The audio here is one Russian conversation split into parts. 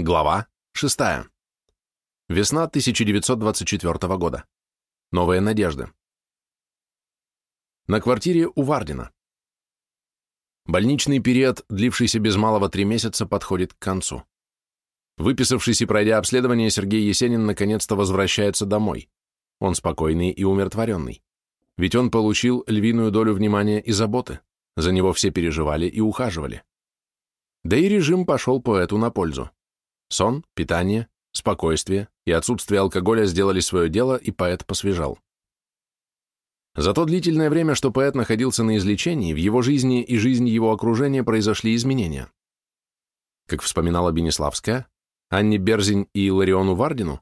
Глава 6. Весна 1924 года. Новые надежды. На квартире у Вардина. Больничный период, длившийся без малого три месяца, подходит к концу. Выписавшись и пройдя обследование, Сергей Есенин наконец-то возвращается домой. Он спокойный и умиротворенный. Ведь он получил львиную долю внимания и заботы. За него все переживали и ухаживали. Да и режим пошел поэту на пользу. Сон, питание, спокойствие и отсутствие алкоголя сделали свое дело, и поэт посвежал. За то длительное время, что поэт находился на излечении, в его жизни и жизни его окружения произошли изменения. Как вспоминала Бенеславская, Анне Берзень и Лариону Вардину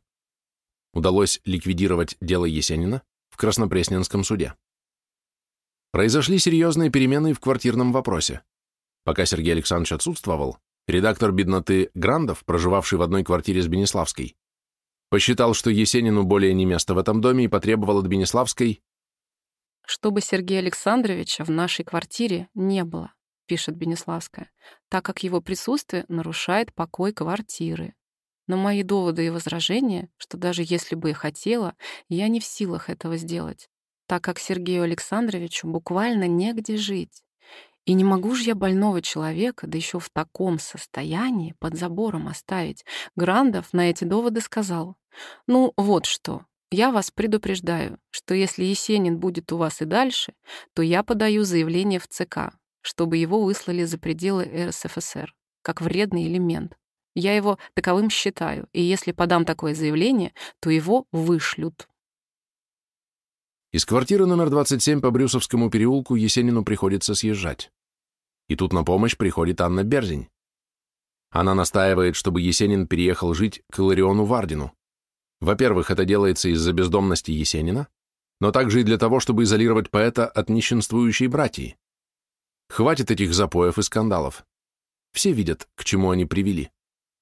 удалось ликвидировать дело Есенина в Краснопресненском суде. Произошли серьезные перемены в квартирном вопросе. Пока Сергей Александрович отсутствовал, редактор «Бедноты» Грандов, проживавший в одной квартире с Бенеславской, посчитал, что Есенину более не место в этом доме и потребовал от Бенеславской «Чтобы Сергея Александровича в нашей квартире не было», пишет Бенеславская, так как его присутствие нарушает покой квартиры. Но мои доводы и возражения, что даже если бы и хотела, я не в силах этого сделать, так как Сергею Александровичу буквально негде жить. И не могу же я больного человека, да еще в таком состоянии, под забором оставить. Грандов на эти доводы сказал. Ну, вот что. Я вас предупреждаю, что если Есенин будет у вас и дальше, то я подаю заявление в ЦК, чтобы его выслали за пределы РСФСР, как вредный элемент. Я его таковым считаю, и если подам такое заявление, то его вышлют. Из квартиры номер 27 по Брюсовскому переулку Есенину приходится съезжать. И тут на помощь приходит Анна Берзень. Она настаивает, чтобы Есенин переехал жить к Илариону Вардину. Во-первых, это делается из-за бездомности Есенина, но также и для того, чтобы изолировать поэта от нищенствующей братьи. Хватит этих запоев и скандалов. Все видят, к чему они привели.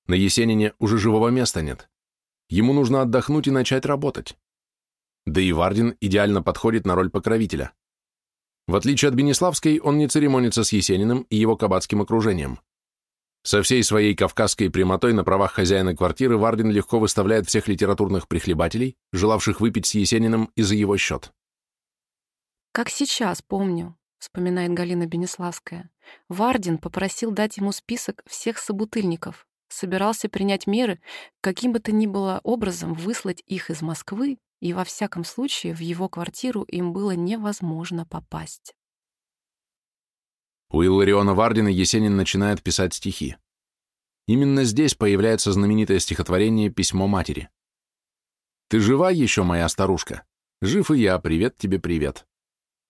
На Есенине уже живого места нет. Ему нужно отдохнуть и начать работать. Да и Вардин идеально подходит на роль покровителя. В отличие от Бенеславской, он не церемонится с Есениным и его кабацким окружением. Со всей своей кавказской прямотой на правах хозяина квартиры Вардин легко выставляет всех литературных прихлебателей, желавших выпить с Есениным и за его счет. «Как сейчас помню», — вспоминает Галина Бенеславская, Вардин попросил дать ему список всех собутыльников, собирался принять меры, каким бы то ни было образом выслать их из Москвы и во всяком случае в его квартиру им было невозможно попасть. У Иллариона Вардина Есенин начинает писать стихи. Именно здесь появляется знаменитое стихотворение «Письмо матери». «Ты жива еще, моя старушка? Жив и я, привет тебе, привет.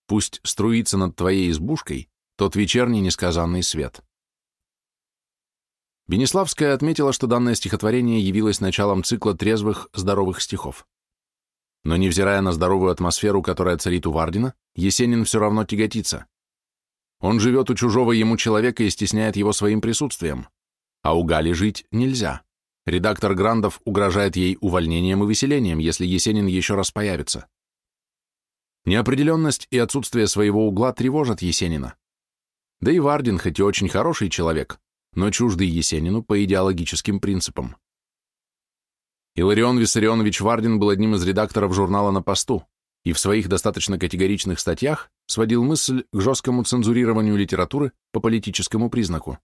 Пусть струится над твоей избушкой тот вечерний несказанный свет». Бенеславская отметила, что данное стихотворение явилось началом цикла трезвых, здоровых стихов. Но невзирая на здоровую атмосферу, которая царит у Вардина, Есенин все равно тяготится. Он живет у чужого ему человека и стесняет его своим присутствием. А у Гали жить нельзя. Редактор Грандов угрожает ей увольнением и выселением, если Есенин еще раз появится. Неопределенность и отсутствие своего угла тревожат Есенина. Да и Вардин, хоть и очень хороший человек, но чуждый Есенину по идеологическим принципам. Иларион Виссарионович Вардин был одним из редакторов журнала «На посту» и в своих достаточно категоричных статьях сводил мысль к жесткому цензурированию литературы по политическому признаку.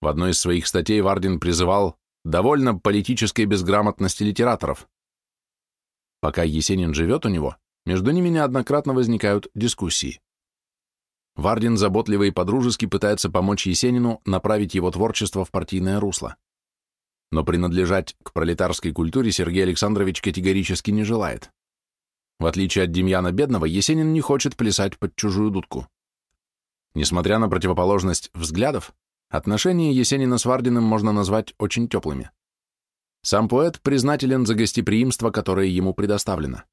В одной из своих статей Вардин призывал «довольно политической безграмотности литераторов». Пока Есенин живет у него, между ними неоднократно возникают дискуссии. Вардин заботливо и подружески пытается помочь Есенину направить его творчество в партийное русло но принадлежать к пролетарской культуре Сергей Александрович категорически не желает. В отличие от Демьяна Бедного, Есенин не хочет плясать под чужую дудку. Несмотря на противоположность взглядов, отношения Есенина с Вардиным можно назвать очень теплыми. Сам поэт признателен за гостеприимство, которое ему предоставлено.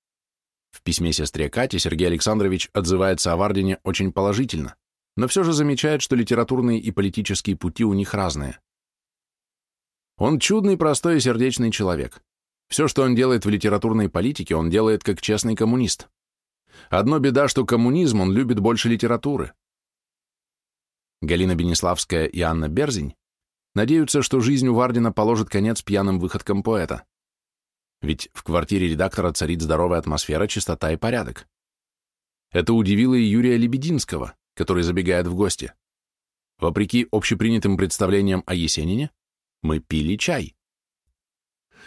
В письме сестре Кате Сергей Александрович отзывается о Вардине очень положительно, но все же замечает, что литературные и политические пути у них разные. Он чудный, простой и сердечный человек. Все, что он делает в литературной политике, он делает как честный коммунист. Одно беда, что коммунизм он любит больше литературы. Галина Бенеславская и Анна Берзень надеются, что жизнь у Вардина положит конец пьяным выходкам поэта. Ведь в квартире редактора царит здоровая атмосфера, чистота и порядок. Это удивило и Юрия Лебединского, который забегает в гости. Вопреки общепринятым представлениям о Есенине, мы пили чай.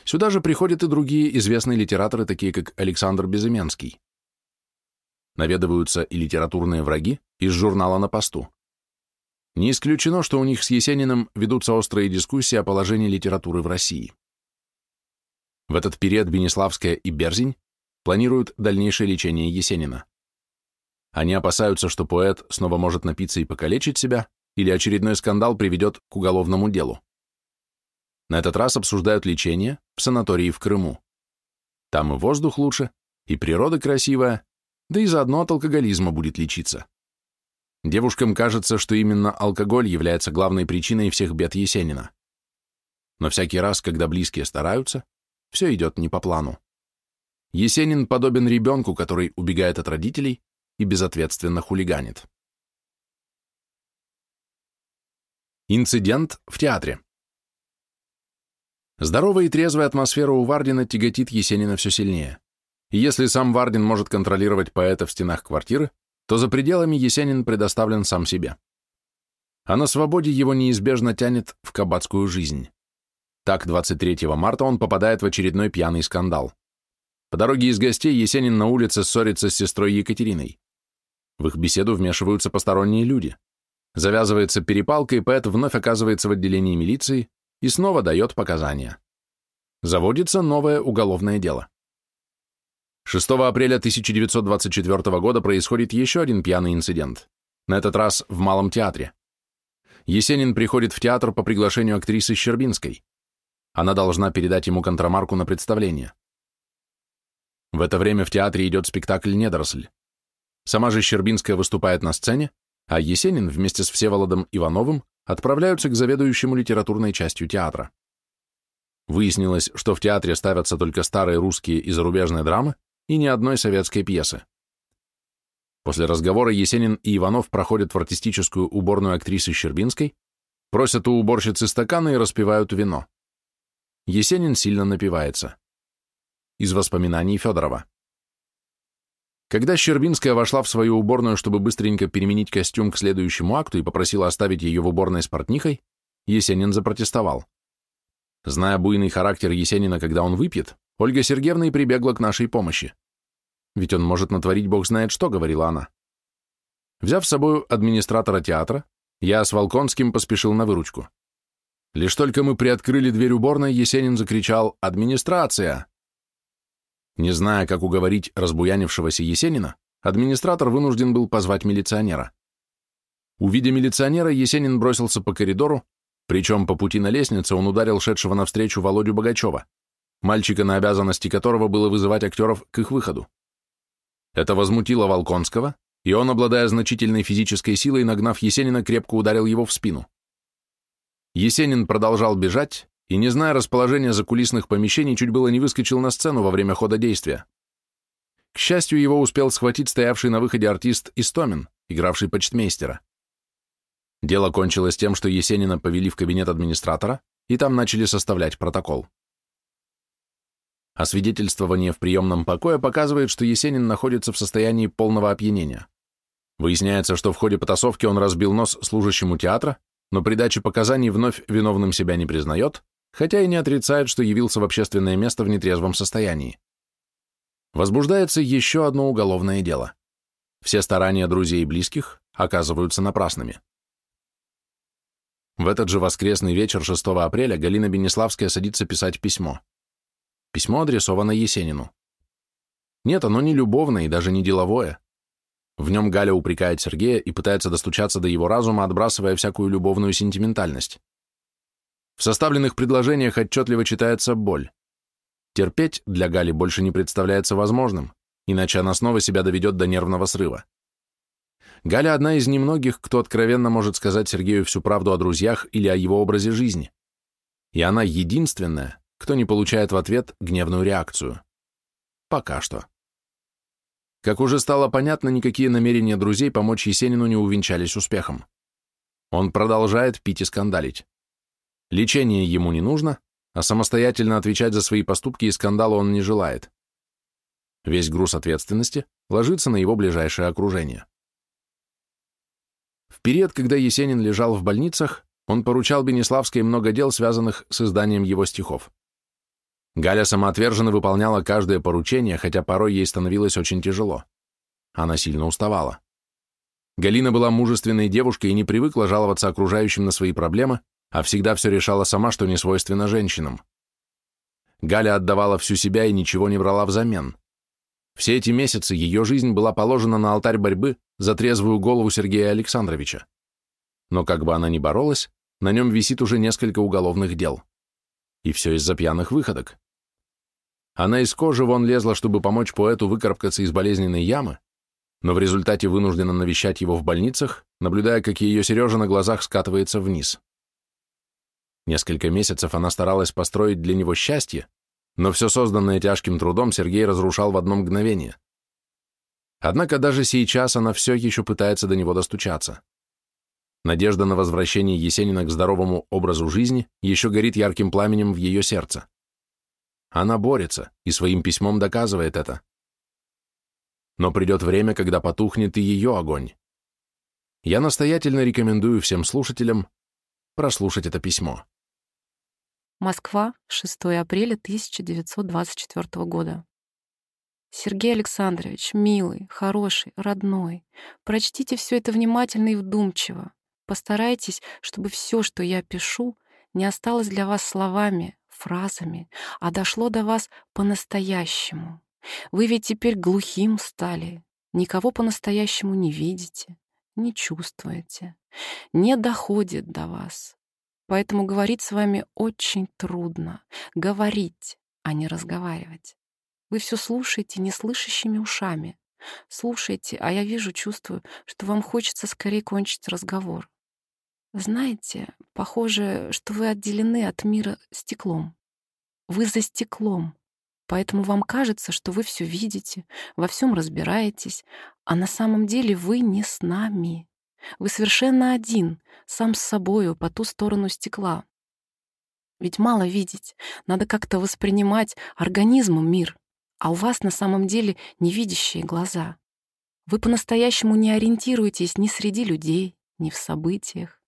Сюда же приходят и другие известные литераторы, такие как Александр Безыменский. Наведываются и литературные враги из журнала «На посту». Не исключено, что у них с Есениным ведутся острые дискуссии о положении литературы в России. В этот период Бенеславская и Берзинь планируют дальнейшее лечение Есенина. Они опасаются, что поэт снова может напиться и покалечить себя, или очередной скандал приведет к уголовному делу. На этот раз обсуждают лечение в санатории в Крыму. Там и воздух лучше, и природа красивая, да и заодно от алкоголизма будет лечиться. Девушкам кажется, что именно алкоголь является главной причиной всех бед Есенина. Но всякий раз, когда близкие стараются, все идет не по плану. Есенин подобен ребенку, который убегает от родителей и безответственно хулиганит. Инцидент в театре. Здоровая и трезвая атмосфера у Вардина тяготит Есенина все сильнее. И если сам Вардин может контролировать поэта в стенах квартиры, то за пределами Есенин предоставлен сам себе. А на свободе его неизбежно тянет в кабацкую жизнь. Так, 23 марта он попадает в очередной пьяный скандал. По дороге из гостей Есенин на улице ссорится с сестрой Екатериной. В их беседу вмешиваются посторонние люди. Завязывается перепалка, и поэт вновь оказывается в отделении милиции и снова дает показания. Заводится новое уголовное дело. 6 апреля 1924 года происходит еще один пьяный инцидент, на этот раз в Малом театре. Есенин приходит в театр по приглашению актрисы Щербинской. Она должна передать ему контрамарку на представление. В это время в театре идет спектакль «Недоросль». Сама же Щербинская выступает на сцене, а Есенин вместе с Всеволодом Ивановым отправляются к заведующему литературной частью театра. Выяснилось, что в театре ставятся только старые русские и зарубежные драмы и ни одной советской пьесы. После разговора Есенин и Иванов проходят в артистическую уборную актрисы Щербинской, просят у уборщицы стаканы и распивают вино. Есенин сильно напивается. Из воспоминаний Федорова. Когда Щербинская вошла в свою уборную, чтобы быстренько переменить костюм к следующему акту и попросила оставить ее в уборной с портнихой, Есенин запротестовал. Зная буйный характер Есенина, когда он выпьет, Ольга Сергеевна и прибегла к нашей помощи. Ведь он может натворить бог знает что, говорила она. Взяв с собой администратора театра, я с Волконским поспешил на выручку. Лишь только мы приоткрыли дверь уборной, Есенин закричал «Администрация!». Не зная, как уговорить разбуянившегося Есенина, администратор вынужден был позвать милиционера. Увидя милиционера, Есенин бросился по коридору, причем по пути на лестнице он ударил шедшего навстречу Володю Богачева, мальчика, на обязанности которого было вызывать актеров к их выходу. Это возмутило Волконского, и он, обладая значительной физической силой, нагнав Есенина, крепко ударил его в спину. Есенин продолжал бежать, и, не зная расположения закулисных помещений, чуть было не выскочил на сцену во время хода действия. К счастью, его успел схватить стоявший на выходе артист Истомин, игравший почтмейстера. Дело кончилось тем, что Есенина повели в кабинет администратора, и там начали составлять протокол. Освидетельствование в приемном покое показывает, что Есенин находится в состоянии полного опьянения. Выясняется, что в ходе потасовки он разбил нос служащему театра, но при даче показаний вновь виновным себя не признает, хотя и не отрицает, что явился в общественное место в нетрезвом состоянии. Возбуждается еще одно уголовное дело. Все старания друзей и близких оказываются напрасными. В этот же воскресный вечер 6 апреля Галина Бенеславская садится писать письмо. Письмо адресовано Есенину. Нет, оно не любовное и даже не деловое. В нем Галя упрекает Сергея и пытается достучаться до его разума, отбрасывая всякую любовную сентиментальность. В составленных предложениях отчетливо читается боль. Терпеть для Гали больше не представляется возможным, иначе она снова себя доведет до нервного срыва. Галя одна из немногих, кто откровенно может сказать Сергею всю правду о друзьях или о его образе жизни. И она единственная, кто не получает в ответ гневную реакцию. Пока что. Как уже стало понятно, никакие намерения друзей помочь Есенину не увенчались успехом. Он продолжает пить и скандалить. Лечение ему не нужно, а самостоятельно отвечать за свои поступки и скандалы он не желает. Весь груз ответственности ложится на его ближайшее окружение. В период, когда Есенин лежал в больницах, он поручал Бенеславской много дел, связанных с изданием его стихов. Галя самоотверженно выполняла каждое поручение, хотя порой ей становилось очень тяжело. Она сильно уставала. Галина была мужественной девушкой и не привыкла жаловаться окружающим на свои проблемы, а всегда все решала сама, что не свойственно женщинам. Галя отдавала всю себя и ничего не брала взамен. Все эти месяцы ее жизнь была положена на алтарь борьбы за трезвую голову Сергея Александровича. Но как бы она ни боролась, на нем висит уже несколько уголовных дел. И все из-за пьяных выходок. Она из кожи вон лезла, чтобы помочь поэту выкарабкаться из болезненной ямы, но в результате вынуждена навещать его в больницах, наблюдая, как ее Сережа на глазах скатывается вниз. Несколько месяцев она старалась построить для него счастье, но все созданное тяжким трудом Сергей разрушал в одно мгновение. Однако даже сейчас она все еще пытается до него достучаться. Надежда на возвращение Есенина к здоровому образу жизни еще горит ярким пламенем в ее сердце. Она борется и своим письмом доказывает это. Но придет время, когда потухнет и ее огонь. Я настоятельно рекомендую всем слушателям прослушать это письмо. Москва, 6 апреля 1924 года. Сергей Александрович, милый, хороший, родной, прочтите все это внимательно и вдумчиво. Постарайтесь, чтобы все, что я пишу, не осталось для вас словами, фразами, а дошло до вас по-настоящему. Вы ведь теперь глухим стали, никого по-настоящему не видите, не чувствуете, не доходит до вас. Поэтому говорить с вами очень трудно. Говорить, а не разговаривать. Вы все слушаете неслышащими ушами. Слушаете, а я вижу, чувствую, что вам хочется скорее кончить разговор. Знаете, похоже, что вы отделены от мира стеклом. Вы за стеклом, поэтому вам кажется, что вы все видите, во всем разбираетесь, а на самом деле вы не с нами. Вы совершенно один, сам с собою, по ту сторону стекла. Ведь мало видеть, надо как-то воспринимать организмом мир, а у вас на самом деле невидящие глаза. Вы по-настоящему не ориентируетесь ни среди людей, ни в событиях.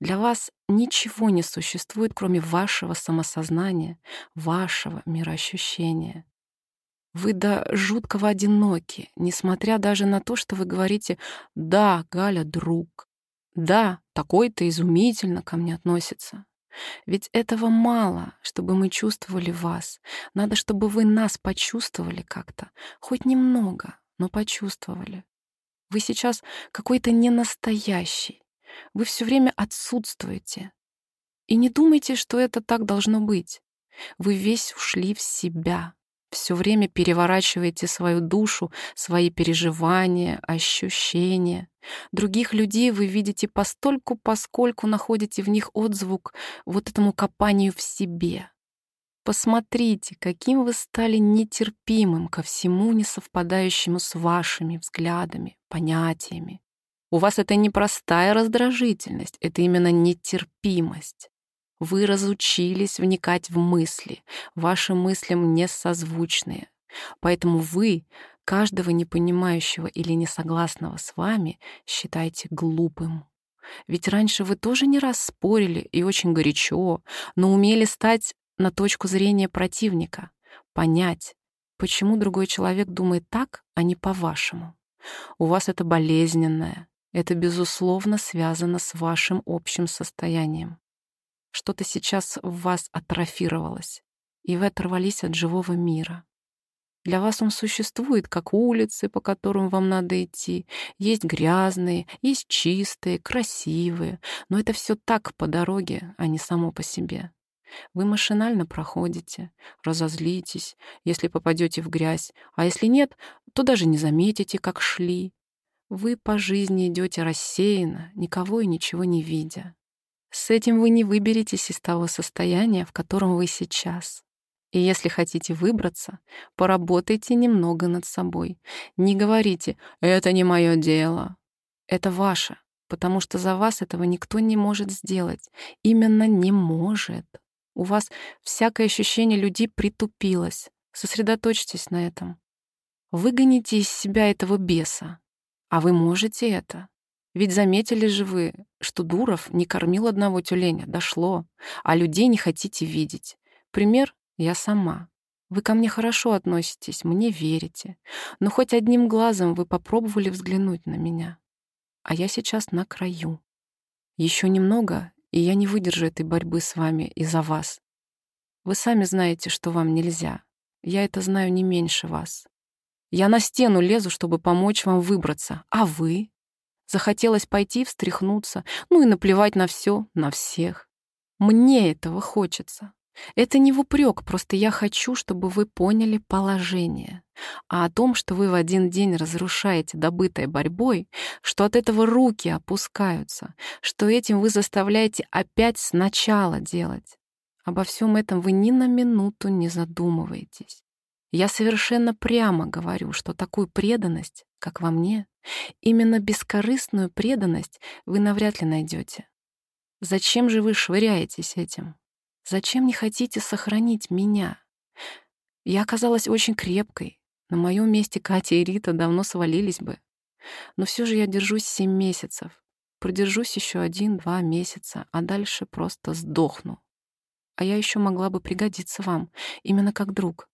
Для вас ничего не существует, кроме вашего самосознания, вашего мироощущения. Вы до жуткого одиноки, несмотря даже на то, что вы говорите «Да, Галя, друг». «Да, такой-то изумительно ко мне относится». Ведь этого мало, чтобы мы чувствовали вас. Надо, чтобы вы нас почувствовали как-то. Хоть немного, но почувствовали. Вы сейчас какой-то ненастоящий. Вы все время отсутствуете. И не думайте, что это так должно быть. Вы весь ушли в себя все время переворачиваете свою душу, свои переживания, ощущения. Других людей вы видите постольку, поскольку находите в них отзвук вот этому копанию в себе. Посмотрите, каким вы стали нетерпимым ко всему несовпадающему с вашими взглядами, понятиями. У вас это не простая раздражительность, это именно нетерпимость. Вы разучились вникать в мысли, ваши мыслям не созвучные. Поэтому вы каждого непонимающего или несогласного с вами считаете глупым. Ведь раньше вы тоже не раз спорили и очень горячо, но умели стать на точку зрения противника, понять, почему другой человек думает так, а не по-вашему. У вас это болезненное, это, безусловно, связано с вашим общим состоянием. Что-то сейчас в вас атрофировалось, и вы оторвались от живого мира. Для вас он существует, как улицы, по которым вам надо идти. Есть грязные, есть чистые, красивые, но это все так по дороге, а не само по себе. Вы машинально проходите, разозлитесь, если попадете в грязь, а если нет, то даже не заметите, как шли. Вы по жизни идете рассеянно, никого и ничего не видя. С этим вы не выберетесь из того состояния, в котором вы сейчас. И если хотите выбраться, поработайте немного над собой. Не говорите «это не мое дело». Это ваше. потому что за вас этого никто не может сделать. Именно не может. У вас всякое ощущение людей притупилось. Сосредоточьтесь на этом. Выгоните из себя этого беса. А вы можете это. Ведь заметили же вы, что Дуров не кормил одного тюленя, дошло, а людей не хотите видеть. Пример — я сама. Вы ко мне хорошо относитесь, мне верите. Но хоть одним глазом вы попробовали взглянуть на меня. А я сейчас на краю. Еще немного, и я не выдержу этой борьбы с вами из-за вас. Вы сами знаете, что вам нельзя. Я это знаю не меньше вас. Я на стену лезу, чтобы помочь вам выбраться. А вы? Захотелось пойти, встряхнуться, ну и наплевать на все, на всех. Мне этого хочется. Это не в упрек, просто я хочу, чтобы вы поняли положение. А о том, что вы в один день разрушаете добытой борьбой, что от этого руки опускаются, что этим вы заставляете опять сначала делать. Обо всем этом вы ни на минуту не задумываетесь. Я совершенно прямо говорю, что такую преданность, как во мне, именно бескорыстную преданность вы навряд ли найдете. Зачем же вы швыряетесь этим? Зачем не хотите сохранить меня? Я оказалась очень крепкой. На моем месте Катя и Рита давно свалились бы. Но все же я держусь семь месяцев. Продержусь еще один-два месяца, а дальше просто сдохну. А я еще могла бы пригодиться вам, именно как друг.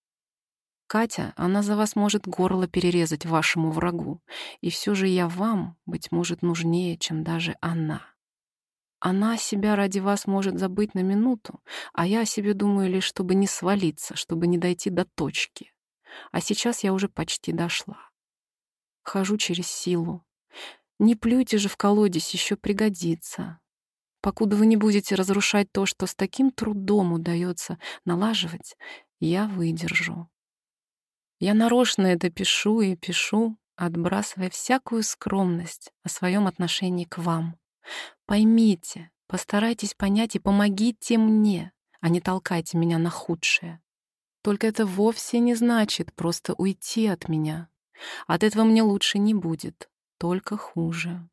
Катя, она за вас может горло перерезать вашему врагу, и все же я вам, быть может, нужнее, чем даже она. Она себя ради вас может забыть на минуту, а я о себе думаю лишь, чтобы не свалиться, чтобы не дойти до точки. А сейчас я уже почти дошла. Хожу через силу. Не плюйте же в колодец, еще пригодится. Покуда вы не будете разрушать то, что с таким трудом удается налаживать, я выдержу. Я нарочно это пишу и пишу, отбрасывая всякую скромность о своем отношении к вам. Поймите, постарайтесь понять и помогите мне, а не толкайте меня на худшее. Только это вовсе не значит просто уйти от меня. От этого мне лучше не будет, только хуже.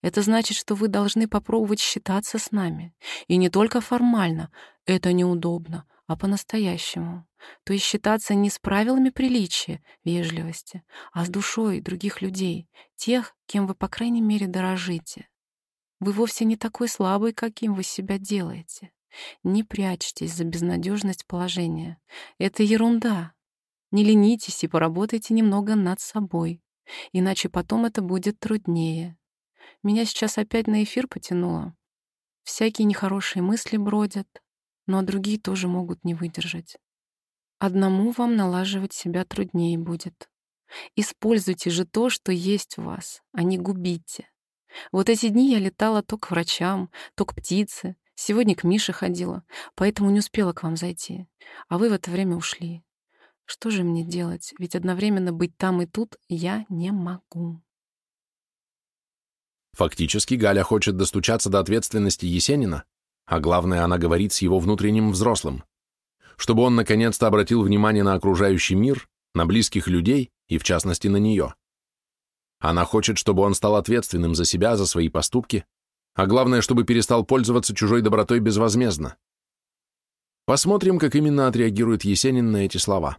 Это значит, что вы должны попробовать считаться с нами. И не только формально, это неудобно, а по-настоящему. То есть считаться не с правилами приличия, вежливости, а с душой других людей, тех, кем вы, по крайней мере, дорожите. Вы вовсе не такой слабый, каким вы себя делаете. Не прячьтесь за безнадежность положения. Это ерунда. Не ленитесь и поработайте немного над собой, иначе потом это будет труднее. Меня сейчас опять на эфир потянуло. Всякие нехорошие мысли бродят, но другие тоже могут не выдержать. Одному вам налаживать себя труднее будет. Используйте же то, что есть в вас, а не губите. Вот эти дни я летала то к врачам, то к птице. Сегодня к Мише ходила, поэтому не успела к вам зайти. А вы в это время ушли. Что же мне делать? Ведь одновременно быть там и тут я не могу. Фактически Галя хочет достучаться до ответственности Есенина, а главное, она говорит с его внутренним взрослым, чтобы он наконец-то обратил внимание на окружающий мир, на близких людей и, в частности, на нее. Она хочет, чтобы он стал ответственным за себя, за свои поступки, а главное, чтобы перестал пользоваться чужой добротой безвозмездно. Посмотрим, как именно отреагирует Есенин на эти слова.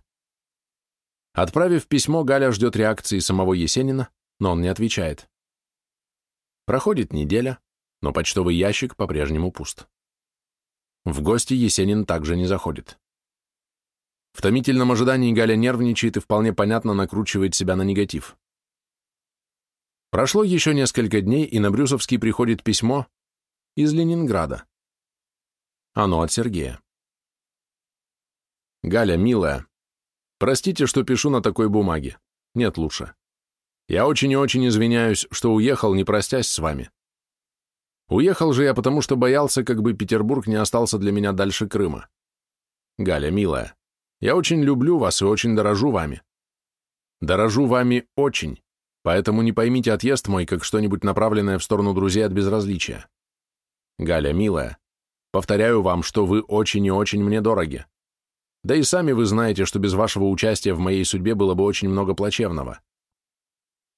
Отправив письмо, Галя ждет реакции самого Есенина, но он не отвечает. Проходит неделя, но почтовый ящик по-прежнему пуст. В гости Есенин также не заходит. В томительном ожидании Галя нервничает и вполне понятно накручивает себя на негатив. Прошло еще несколько дней, и на Брюсовский приходит письмо из Ленинграда. Оно от Сергея. «Галя, милая, простите, что пишу на такой бумаге. Нет лучше. Я очень и очень извиняюсь, что уехал, не простясь с вами. Уехал же я потому, что боялся, как бы Петербург не остался для меня дальше Крыма. Галя, милая, я очень люблю вас и очень дорожу вами. Дорожу вами очень, поэтому не поймите отъезд мой как что-нибудь направленное в сторону друзей от безразличия. Галя, милая, повторяю вам, что вы очень и очень мне дороги. Да и сами вы знаете, что без вашего участия в моей судьбе было бы очень много плачевного.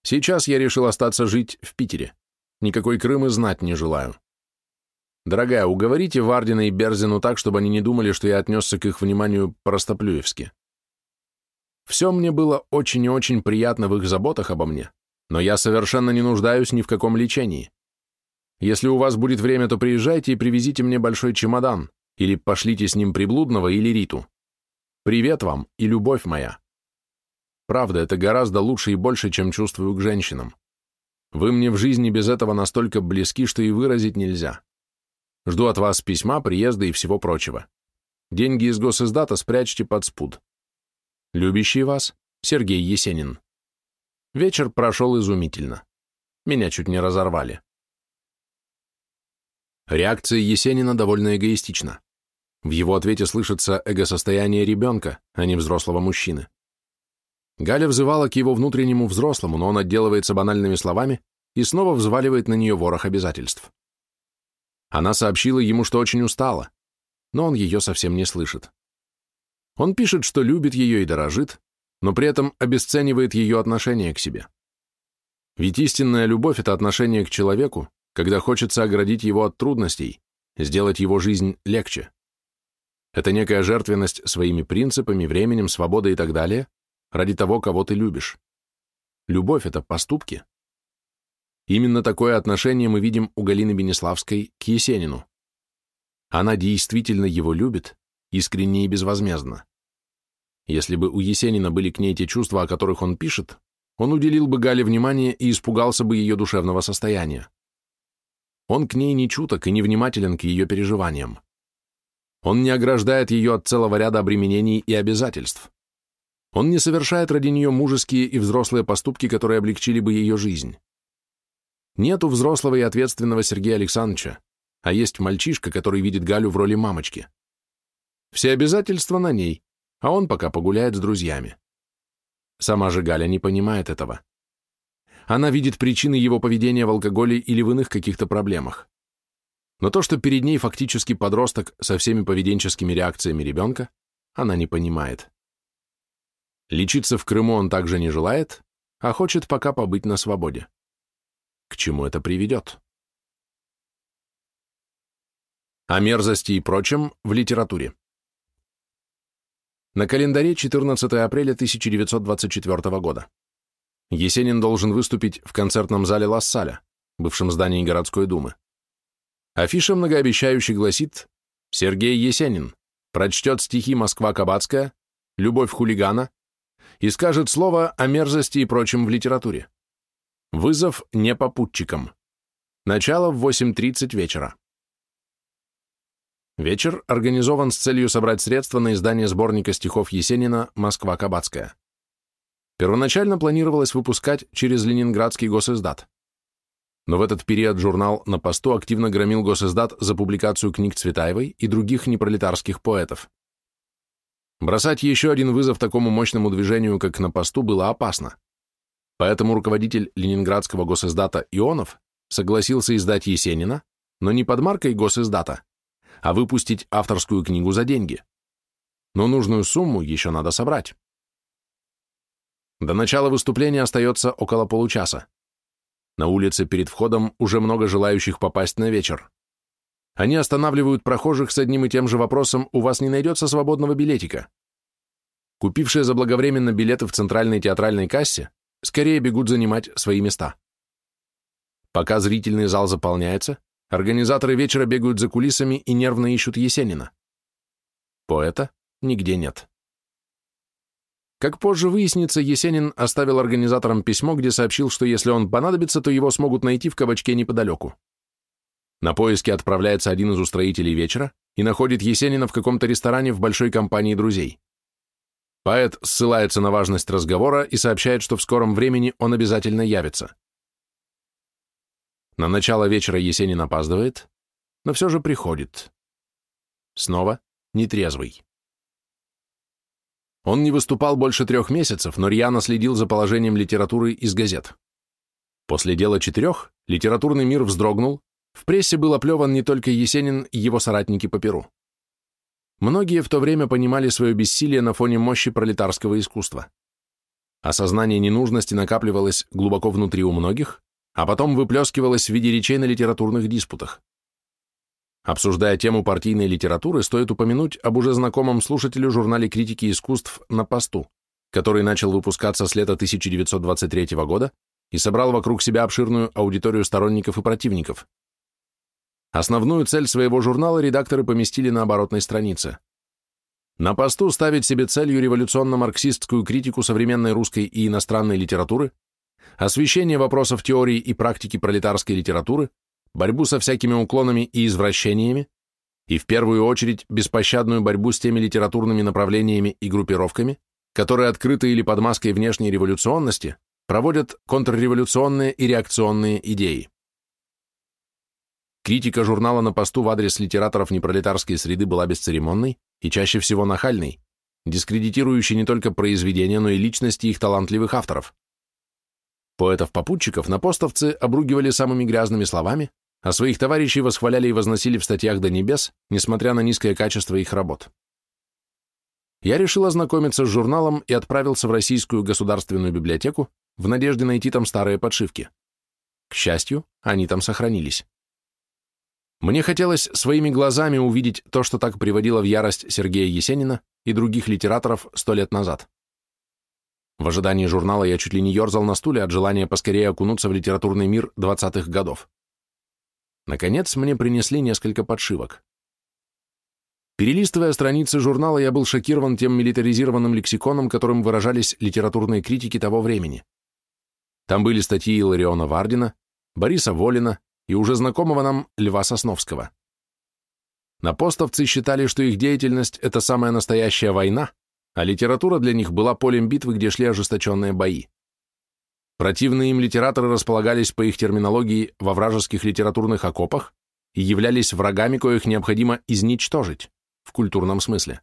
Сейчас я решил остаться жить в Питере. Никакой Крым знать не желаю. Дорогая, уговорите Вардина и Берзину так, чтобы они не думали, что я отнесся к их вниманию простоплюевски. Все мне было очень и очень приятно в их заботах обо мне, но я совершенно не нуждаюсь ни в каком лечении. Если у вас будет время, то приезжайте и привезите мне большой чемодан, или пошлите с ним приблудного или Риту. Привет вам и любовь моя. Правда, это гораздо лучше и больше, чем чувствую к женщинам. Вы мне в жизни без этого настолько близки, что и выразить нельзя. Жду от вас письма, приезда и всего прочего. Деньги из госиздата спрячьте под спуд. Любящий вас, Сергей Есенин. Вечер прошел изумительно. Меня чуть не разорвали. Реакция Есенина довольно эгоистична. В его ответе слышится эго-состояние ребенка, а не взрослого мужчины. Галя взывала к его внутреннему взрослому, но он отделывается банальными словами и снова взваливает на нее ворох обязательств. Она сообщила ему, что очень устала, но он ее совсем не слышит. Он пишет, что любит ее и дорожит, но при этом обесценивает ее отношение к себе. Ведь истинная любовь – это отношение к человеку, когда хочется оградить его от трудностей, сделать его жизнь легче. Это некая жертвенность своими принципами, временем, свободой и так далее, ради того, кого ты любишь. Любовь — это поступки. Именно такое отношение мы видим у Галины Бенеславской к Есенину. Она действительно его любит, искренне и безвозмездно. Если бы у Есенина были к ней те чувства, о которых он пишет, он уделил бы Гале внимание и испугался бы ее душевного состояния. Он к ней не чуток и невнимателен к ее переживаниям. Он не ограждает ее от целого ряда обременений и обязательств. Он не совершает ради нее мужеские и взрослые поступки, которые облегчили бы ее жизнь. Нету взрослого и ответственного Сергея Александровича, а есть мальчишка, который видит Галю в роли мамочки. Все обязательства на ней, а он пока погуляет с друзьями. Сама же Галя не понимает этого. Она видит причины его поведения в алкоголе или в иных каких-то проблемах. Но то, что перед ней фактически подросток со всеми поведенческими реакциями ребенка, она не понимает. Лечиться в Крыму он также не желает, а хочет пока побыть на свободе. К чему это приведет? О мерзости и прочем в литературе. На календаре 14 апреля 1924 года. Есенин должен выступить в концертном зале Лассаля, бывшем здании городской думы. Афиша многообещающе гласит «Сергей Есенин прочтет стихи «Москва-Кабацкая», «Любовь хулигана» и скажет слово о мерзости и прочем в литературе. Вызов не попутчикам. Начало в 8.30 вечера. Вечер организован с целью собрать средства на издание сборника стихов Есенина «Москва-Кабацкая». Первоначально планировалось выпускать через Ленинградский госиздат. Но в этот период журнал «На посту» активно громил госиздат за публикацию книг Цветаевой и других непролетарских поэтов. Бросать еще один вызов такому мощному движению, как «На посту», было опасно. Поэтому руководитель Ленинградского госиздата Ионов согласился издать Есенина, но не под маркой госиздата, а выпустить авторскую книгу за деньги. Но нужную сумму еще надо собрать. До начала выступления остается около получаса. На улице перед входом уже много желающих попасть на вечер. Они останавливают прохожих с одним и тем же вопросом «У вас не найдется свободного билетика?» Купившие заблаговременно билеты в центральной театральной кассе скорее бегут занимать свои места. Пока зрительный зал заполняется, организаторы вечера бегают за кулисами и нервно ищут Есенина. Поэта нигде нет. Как позже выяснится, Есенин оставил организаторам письмо, где сообщил, что если он понадобится, то его смогут найти в кабачке неподалеку. На поиски отправляется один из устроителей вечера и находит Есенина в каком-то ресторане в большой компании друзей. Поэт ссылается на важность разговора и сообщает, что в скором времени он обязательно явится. На начало вечера Есенин опаздывает, но все же приходит. Снова нетрезвый. Он не выступал больше трех месяцев, но рьяно следил за положением литературы из газет. После дела четырех литературный мир вздрогнул, в прессе был оплеван не только Есенин и его соратники по Перу. Многие в то время понимали свое бессилие на фоне мощи пролетарского искусства. Осознание ненужности накапливалось глубоко внутри у многих, а потом выплескивалось в виде речей на литературных диспутах. Обсуждая тему партийной литературы, стоит упомянуть об уже знакомом слушателю журнале критики искусств «На посту», который начал выпускаться с лета 1923 года и собрал вокруг себя обширную аудиторию сторонников и противников. Основную цель своего журнала редакторы поместили на оборотной странице. На посту ставить себе целью революционно-марксистскую критику современной русской и иностранной литературы, освещение вопросов теории и практики пролетарской литературы, борьбу со всякими уклонами и извращениями, и в первую очередь беспощадную борьбу с теми литературными направлениями и группировками, которые открыто или под маской внешней революционности проводят контрреволюционные и реакционные идеи. Критика журнала на посту в адрес литераторов непролетарской среды была бесцеремонной и чаще всего нахальной, дискредитирующей не только произведения, но и личности их талантливых авторов. Поэтов-попутчиков напостовцы обругивали самыми грязными словами, а своих товарищей восхваляли и возносили в статьях до небес, несмотря на низкое качество их работ. Я решил ознакомиться с журналом и отправился в Российскую государственную библиотеку в надежде найти там старые подшивки. К счастью, они там сохранились. Мне хотелось своими глазами увидеть то, что так приводило в ярость Сергея Есенина и других литераторов сто лет назад. В ожидании журнала я чуть ли не ерзал на стуле от желания поскорее окунуться в литературный мир двадцатых годов. Наконец, мне принесли несколько подшивок. Перелистывая страницы журнала, я был шокирован тем милитаризированным лексиконом, которым выражались литературные критики того времени. Там были статьи Илариона Вардина, Бориса Волина и уже знакомого нам Льва Сосновского. Напостовцы считали, что их деятельность – это самая настоящая война, а литература для них была полем битвы, где шли ожесточенные бои. Противные им литераторы располагались по их терминологии во вражеских литературных окопах и являлись врагами, коих необходимо изничтожить, в культурном смысле.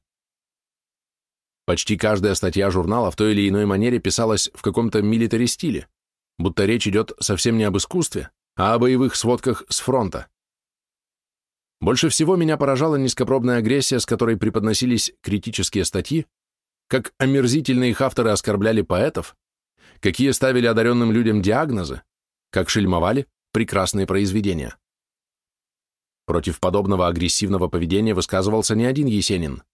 Почти каждая статья журнала в той или иной манере писалась в каком-то милитари стиле, будто речь идет совсем не об искусстве, а о боевых сводках с фронта. Больше всего меня поражала низкопробная агрессия, с которой преподносились критические статьи, как омерзительно их авторы оскорбляли поэтов, какие ставили одаренным людям диагнозы, как шельмовали прекрасные произведения. Против подобного агрессивного поведения высказывался не один Есенин.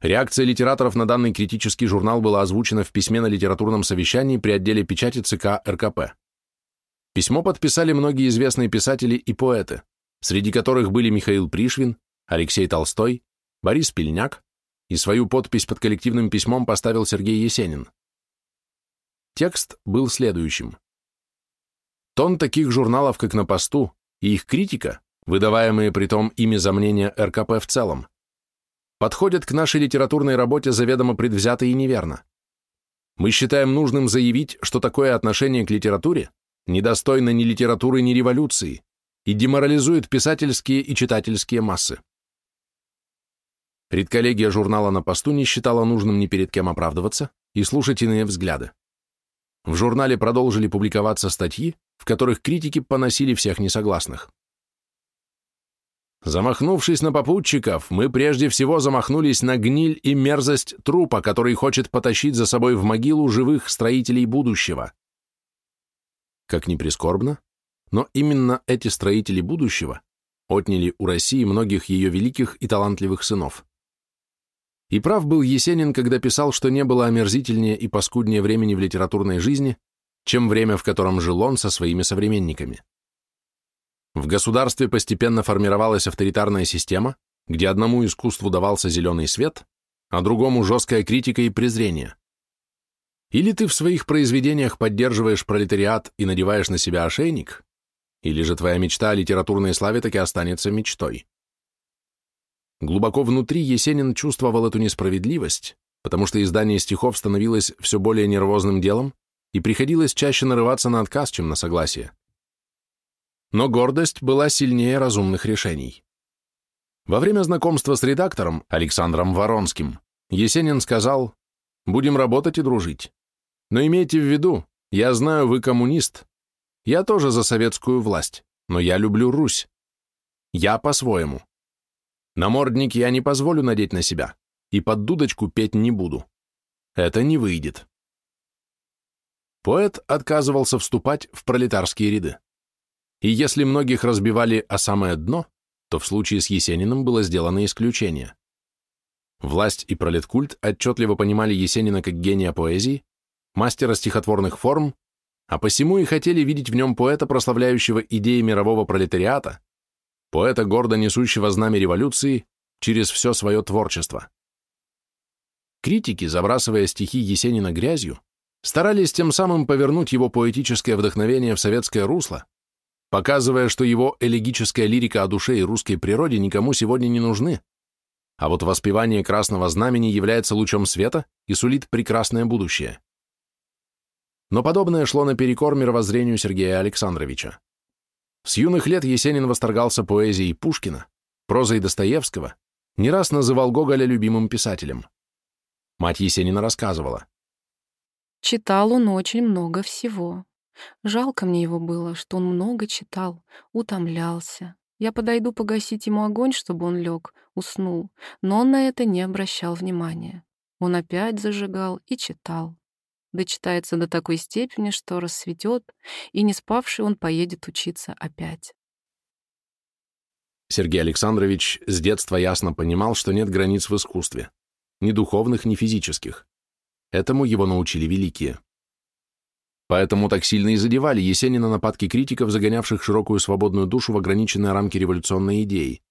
Реакция литераторов на данный критический журнал была озвучена в письме на литературном совещании при отделе печати ЦК РКП. Письмо подписали многие известные писатели и поэты, среди которых были Михаил Пришвин, Алексей Толстой, Борис Пельняк, и свою подпись под коллективным письмом поставил Сергей Есенин. Текст был следующим. Тон таких журналов, как «На посту», и их критика, выдаваемые при том ими за мнение РКП в целом, подходят к нашей литературной работе заведомо предвзято и неверно. Мы считаем нужным заявить, что такое отношение к литературе недостойно ни литературы, ни революции и деморализует писательские и читательские массы. Редколлегия журнала «На посту» не считала нужным ни перед кем оправдываться и слушать иные взгляды. В журнале продолжили публиковаться статьи, в которых критики поносили всех несогласных. Замахнувшись на попутчиков, мы прежде всего замахнулись на гниль и мерзость трупа, который хочет потащить за собой в могилу живых строителей будущего. Как ни прискорбно, но именно эти строители будущего отняли у России многих ее великих и талантливых сынов. И прав был Есенин, когда писал, что не было омерзительнее и паскуднее времени в литературной жизни, чем время, в котором жил он со своими современниками. В государстве постепенно формировалась авторитарная система, где одному искусству давался зеленый свет, а другому жесткая критика и презрение. Или ты в своих произведениях поддерживаешь пролетариат и надеваешь на себя ошейник, или же твоя мечта о литературной славе таки останется мечтой. Глубоко внутри Есенин чувствовал эту несправедливость, потому что издание стихов становилось все более нервозным делом, и приходилось чаще нарываться на отказ, чем на согласие. Но гордость была сильнее разумных решений. Во время знакомства с редактором Александром Воронским Есенин сказал «Будем работать и дружить. Но имейте в виду, я знаю, вы коммунист. Я тоже за советскую власть, но я люблю Русь. Я по-своему. Намордник я не позволю надеть на себя, и под дудочку петь не буду. Это не выйдет. поэт отказывался вступать в пролетарские ряды. И если многих разбивали о самое дно, то в случае с Есениным было сделано исключение. Власть и пролеткульт отчетливо понимали Есенина как гения поэзии, мастера стихотворных форм, а посему и хотели видеть в нем поэта, прославляющего идеи мирового пролетариата, поэта, гордо несущего знамя революции через все свое творчество. Критики, забрасывая стихи Есенина грязью, старались тем самым повернуть его поэтическое вдохновение в советское русло, показывая, что его элегическая лирика о душе и русской природе никому сегодня не нужны, а вот воспевание красного знамени является лучом света и сулит прекрасное будущее. Но подобное шло наперекор мировоззрению Сергея Александровича. С юных лет Есенин восторгался поэзией Пушкина, прозой Достоевского, не раз называл Гоголя любимым писателем. Мать Есенина рассказывала. Читал он очень много всего. Жалко мне его было, что он много читал, утомлялся. Я подойду погасить ему огонь, чтобы он лег, уснул, но он на это не обращал внимания. Он опять зажигал и читал. Дочитается до такой степени, что рассветет, и не спавший он поедет учиться опять. Сергей Александрович с детства ясно понимал, что нет границ в искусстве, ни духовных, ни физических. Этому его научили великие. Поэтому так сильно и задевали Есенина нападки критиков, загонявших широкую свободную душу в ограниченные рамки революционной идеи.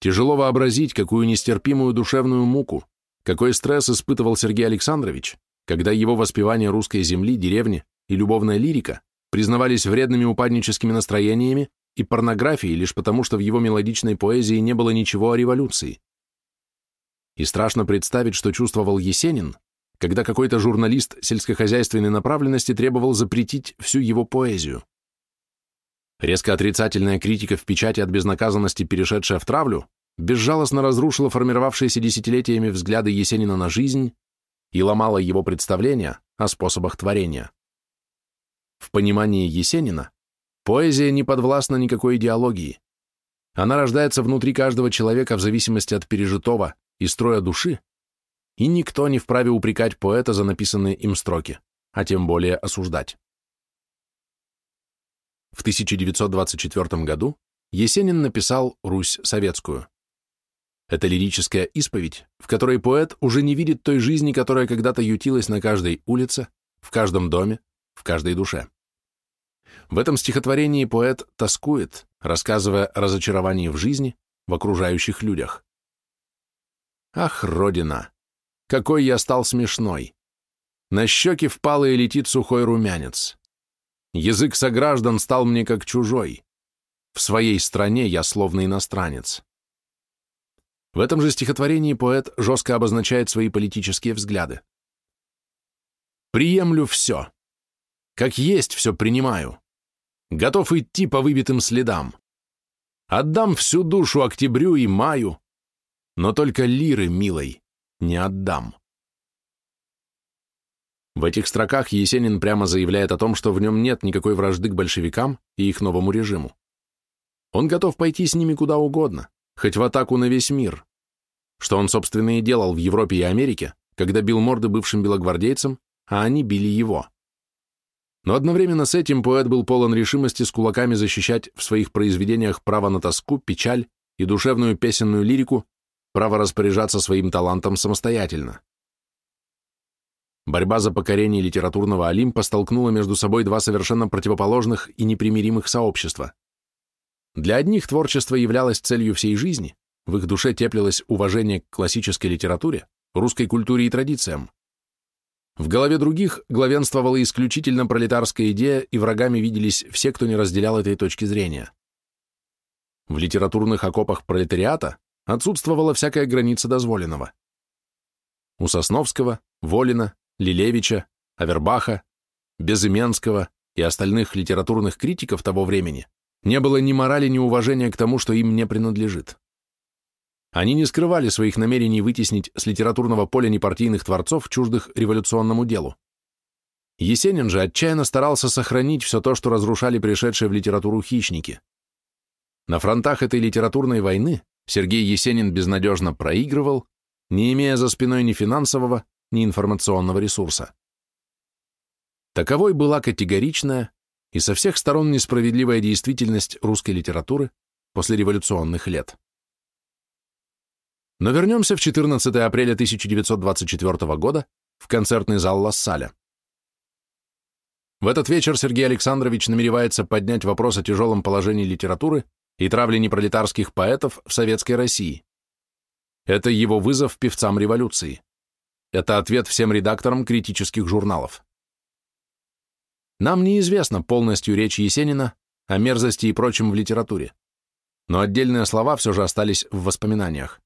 Тяжело вообразить, какую нестерпимую душевную муку, какой стресс испытывал Сергей Александрович, когда его воспевание русской земли, деревни и любовная лирика признавались вредными упадническими настроениями и порнографией лишь потому, что в его мелодичной поэзии не было ничего о революции. И страшно представить, что чувствовал Есенин, когда какой-то журналист сельскохозяйственной направленности требовал запретить всю его поэзию. Резко отрицательная критика в печати от безнаказанности, перешедшая в травлю, безжалостно разрушила формировавшиеся десятилетиями взгляды Есенина на жизнь и ломала его представления о способах творения. В понимании Есенина поэзия не подвластна никакой идеологии. Она рождается внутри каждого человека в зависимости от пережитого и строя души, и никто не вправе упрекать поэта за написанные им строки, а тем более осуждать. В 1924 году Есенин написал «Русь советскую». Это лирическая исповедь, в которой поэт уже не видит той жизни, которая когда-то ютилась на каждой улице, в каждом доме, в каждой душе. В этом стихотворении поэт тоскует, рассказывая о разочаровании в жизни, в окружающих людях. «Ах, Родина! Какой я стал смешной! На щеки впалые летит сухой румянец. Язык сограждан стал мне как чужой. В своей стране я словно иностранец». В этом же стихотворении поэт жестко обозначает свои политические взгляды. «Приемлю все. Как есть все принимаю. Готов идти по выбитым следам. Отдам всю душу октябрю и маю, но только лиры, милой, не отдам». В этих строках Есенин прямо заявляет о том, что в нем нет никакой вражды к большевикам и их новому режиму. Он готов пойти с ними куда угодно, хоть в атаку на весь мир, что он, собственно, и делал в Европе и Америке, когда бил морды бывшим белогвардейцам, а они били его. Но одновременно с этим поэт был полон решимости с кулаками защищать в своих произведениях право на тоску, печаль и душевную песенную лирику, право распоряжаться своим талантом самостоятельно. Борьба за покорение литературного Олимпа столкнула между собой два совершенно противоположных и непримиримых сообщества. Для одних творчество являлось целью всей жизни, в их душе теплилось уважение к классической литературе, русской культуре и традициям. В голове других главенствовала исключительно пролетарская идея, и врагами виделись все, кто не разделял этой точки зрения. В литературных окопах пролетариата отсутствовала всякая граница дозволенного. У Сосновского, Волина, Лилевича, Авербаха, Безыменского и остальных литературных критиков того времени не было ни морали, ни уважения к тому, что им не принадлежит. Они не скрывали своих намерений вытеснить с литературного поля непартийных творцов, чуждых революционному делу. Есенин же отчаянно старался сохранить все то, что разрушали пришедшие в литературу хищники. На фронтах этой литературной войны Сергей Есенин безнадежно проигрывал, не имея за спиной ни финансового, ни информационного ресурса. Таковой была категоричная и со всех сторон несправедливая действительность русской литературы после революционных лет. Но вернемся в 14 апреля 1924 года в концертный зал Лассаля. В этот вечер Сергей Александрович намеревается поднять вопрос о тяжелом положении литературы и травле непролетарских поэтов в Советской России. Это его вызов певцам революции. Это ответ всем редакторам критических журналов. Нам неизвестна полностью речь Есенина о мерзости и прочем в литературе, но отдельные слова все же остались в воспоминаниях.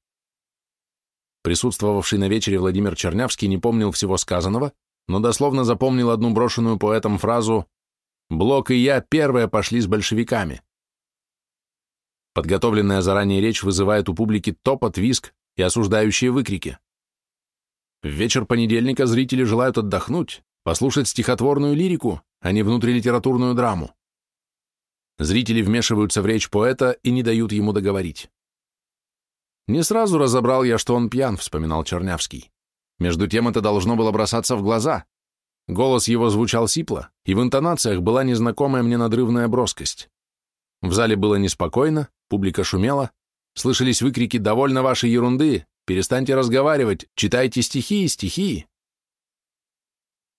Присутствовавший на вечере Владимир Чернявский не помнил всего сказанного, но дословно запомнил одну брошенную поэтом фразу «Блок и я первые пошли с большевиками». Подготовленная заранее речь вызывает у публики топот, виск и осуждающие выкрики. В вечер понедельника зрители желают отдохнуть, послушать стихотворную лирику, а не внутрилитературную драму. Зрители вмешиваются в речь поэта и не дают ему договорить. «Не сразу разобрал я, что он пьян», — вспоминал Чернявский. Между тем это должно было бросаться в глаза. Голос его звучал сипло, и в интонациях была незнакомая мне надрывная броскость. В зале было неспокойно, публика шумела, слышались выкрики «Довольно вашей ерунды! Перестаньте разговаривать! Читайте стихи, стихи!»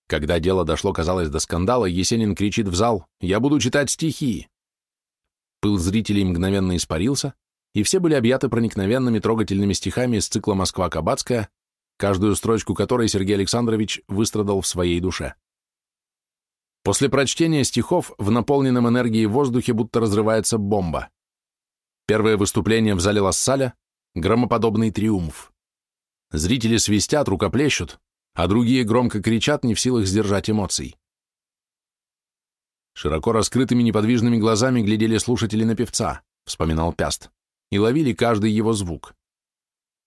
Когда дело дошло, казалось, до скандала, Есенин кричит в зал «Я буду читать стихи!» Пыл зрителей мгновенно испарился, и все были объяты проникновенными трогательными стихами из цикла «Москва-Кабацкая», каждую строчку которой Сергей Александрович выстрадал в своей душе. После прочтения стихов в наполненном энергией воздухе будто разрывается бомба. Первое выступление в зале Лассаля — громоподобный триумф. Зрители свистят, рукоплещут, а другие громко кричат, не в силах сдержать эмоций. Широко раскрытыми неподвижными глазами глядели слушатели на певца, вспоминал Пяст, и ловили каждый его звук.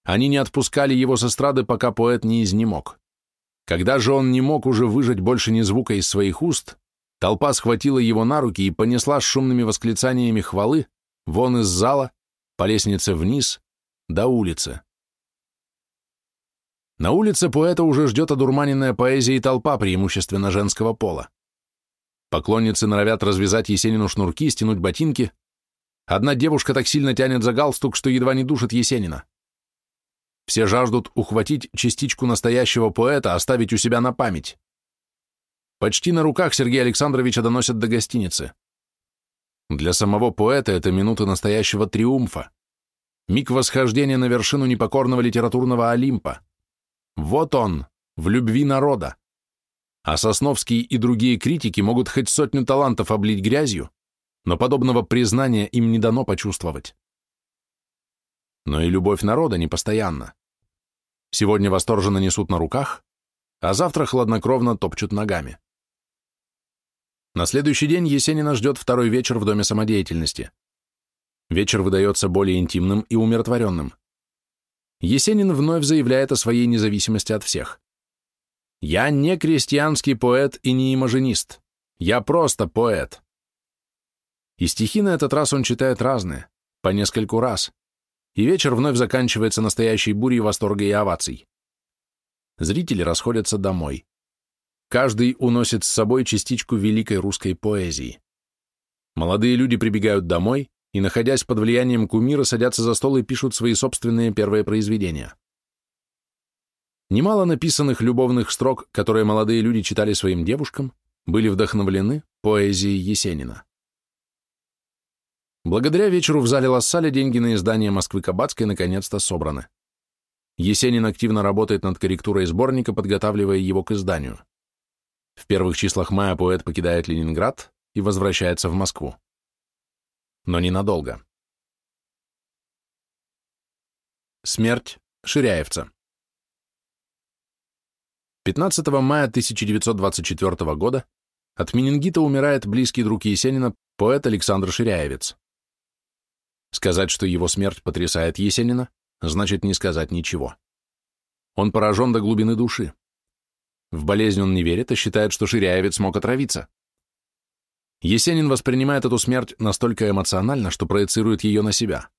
Они не отпускали его с эстрады, пока поэт не изнемог. Когда же он не мог уже выжать больше ни звука из своих уст, толпа схватила его на руки и понесла с шумными восклицаниями хвалы вон из зала, по лестнице вниз, до улицы. На улице поэта уже ждет одурманенная поэзия и толпа преимущественно женского пола. Поклонницы норовят развязать Есенину шнурки, стянуть ботинки. Одна девушка так сильно тянет за галстук, что едва не душит Есенина. Все жаждут ухватить частичку настоящего поэта, оставить у себя на память. Почти на руках Сергея Александровича доносят до гостиницы. Для самого поэта это минуты настоящего триумфа, миг восхождения на вершину непокорного литературного Олимпа. Вот он, в любви народа. А Сосновский и другие критики могут хоть сотню талантов облить грязью, но подобного признания им не дано почувствовать но и любовь народа непостоянна. Сегодня восторженно несут на руках, а завтра хладнокровно топчут ногами. На следующий день Есенина ждет второй вечер в Доме самодеятельности. Вечер выдается более интимным и умиротворенным. Есенин вновь заявляет о своей независимости от всех. «Я не крестьянский поэт и не имажинист. Я просто поэт». И стихи на этот раз он читает разные, по нескольку раз и вечер вновь заканчивается настоящей бурей восторга и оваций. Зрители расходятся домой. Каждый уносит с собой частичку великой русской поэзии. Молодые люди прибегают домой и, находясь под влиянием кумира, садятся за стол и пишут свои собственные первые произведения. Немало написанных любовных строк, которые молодые люди читали своим девушкам, были вдохновлены поэзией Есенина. Благодаря вечеру в зале Лассаля деньги на издание Москвы-Кабацкой наконец-то собраны. Есенин активно работает над корректурой сборника, подготавливая его к изданию. В первых числах мая поэт покидает Ленинград и возвращается в Москву. Но ненадолго. Смерть Ширяевца 15 мая 1924 года от менингита умирает близкий друг Есенина, поэт Александр Ширяевец. Сказать, что его смерть потрясает Есенина, значит не сказать ничего. Он поражен до глубины души. В болезнь он не верит и считает, что Ширяевец мог отравиться. Есенин воспринимает эту смерть настолько эмоционально, что проецирует ее на себя.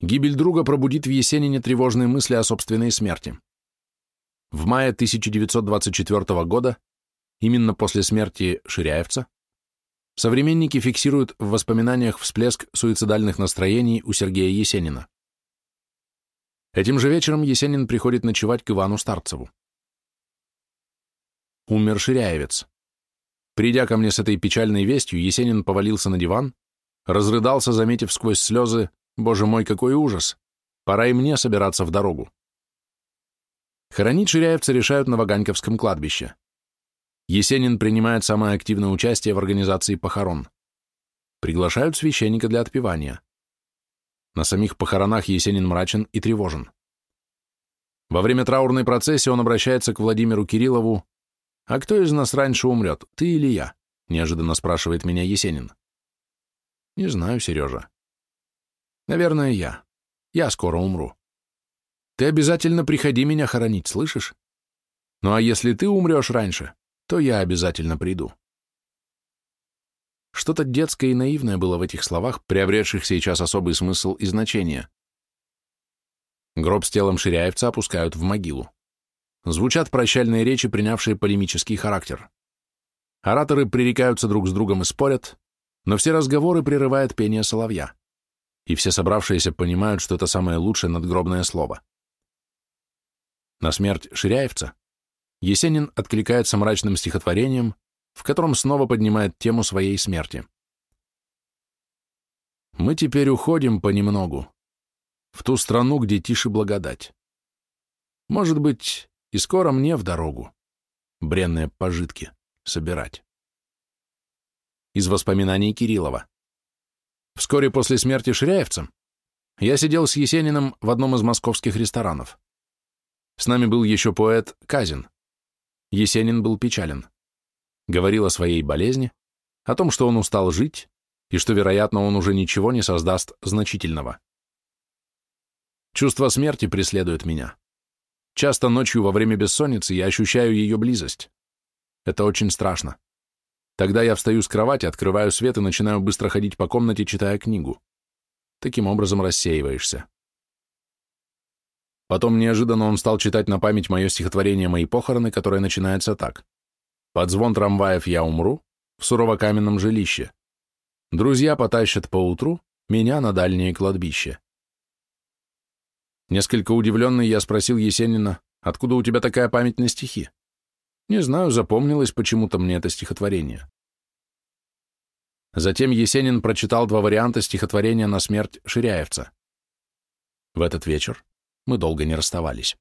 Гибель друга пробудит в Есенине тревожные мысли о собственной смерти. В мае 1924 года именно после смерти Ширяевца, современники фиксируют в воспоминаниях всплеск суицидальных настроений у Сергея Есенина. Этим же вечером Есенин приходит ночевать к Ивану Старцеву. Умер Ширяевец. Придя ко мне с этой печальной вестью, Есенин повалился на диван, разрыдался, заметив сквозь слезы, «Боже мой, какой ужас! Пора и мне собираться в дорогу». Хоронить Ширяевца решают на Ваганьковском кладбище. Есенин принимает самое активное участие в организации похорон. Приглашают священника для отпевания. На самих похоронах Есенин мрачен и тревожен. Во время траурной процессии он обращается к Владимиру Кириллову. «А кто из нас раньше умрет, ты или я?» — неожиданно спрашивает меня Есенин. «Не знаю, Сережа. Наверное, я. Я скоро умру. Ты обязательно приходи меня хоронить, слышишь? Ну а если ты умрешь раньше, то я обязательно приду». Что-то детское и наивное было в этих словах, приобретших сейчас особый смысл и значение. Гроб с телом Ширяевца опускают в могилу. Звучат прощальные речи, принявшие полемический характер. Ораторы пререкаются друг с другом и спорят, но все разговоры прерывает пение соловья. И все собравшиеся понимают, что это самое лучшее надгробное слово. На смерть Ширяевца Есенин откликается мрачным стихотворением, в котором снова поднимает тему своей смерти. «Мы теперь уходим понемногу, в ту страну, где тише благодать. Может быть, и скоро мне в дорогу бренные пожитки собирать». Из воспоминаний Кириллова. Вскоре после смерти Ширяевца я сидел с Есениным в одном из московских ресторанов. С нами был еще поэт Казин. Есенин был печален говорил о своей болезни, о том, что он устал жить и что, вероятно, он уже ничего не создаст значительного. Чувство смерти преследует меня. Часто ночью во время бессонницы я ощущаю ее близость. Это очень страшно. Тогда я встаю с кровати, открываю свет и начинаю быстро ходить по комнате, читая книгу. Таким образом рассеиваешься. Потом неожиданно он стал читать на память мое стихотворение «Мои похороны», которое начинается так. Под звон трамваев я умру в суровокаменном жилище. Друзья потащат поутру меня на дальнее кладбище. Несколько удивленный я спросил Есенина, откуда у тебя такая память на стихи? Не знаю, запомнилось почему-то мне это стихотворение. Затем Есенин прочитал два варианта стихотворения на смерть Ширяевца. В этот вечер мы долго не расставались.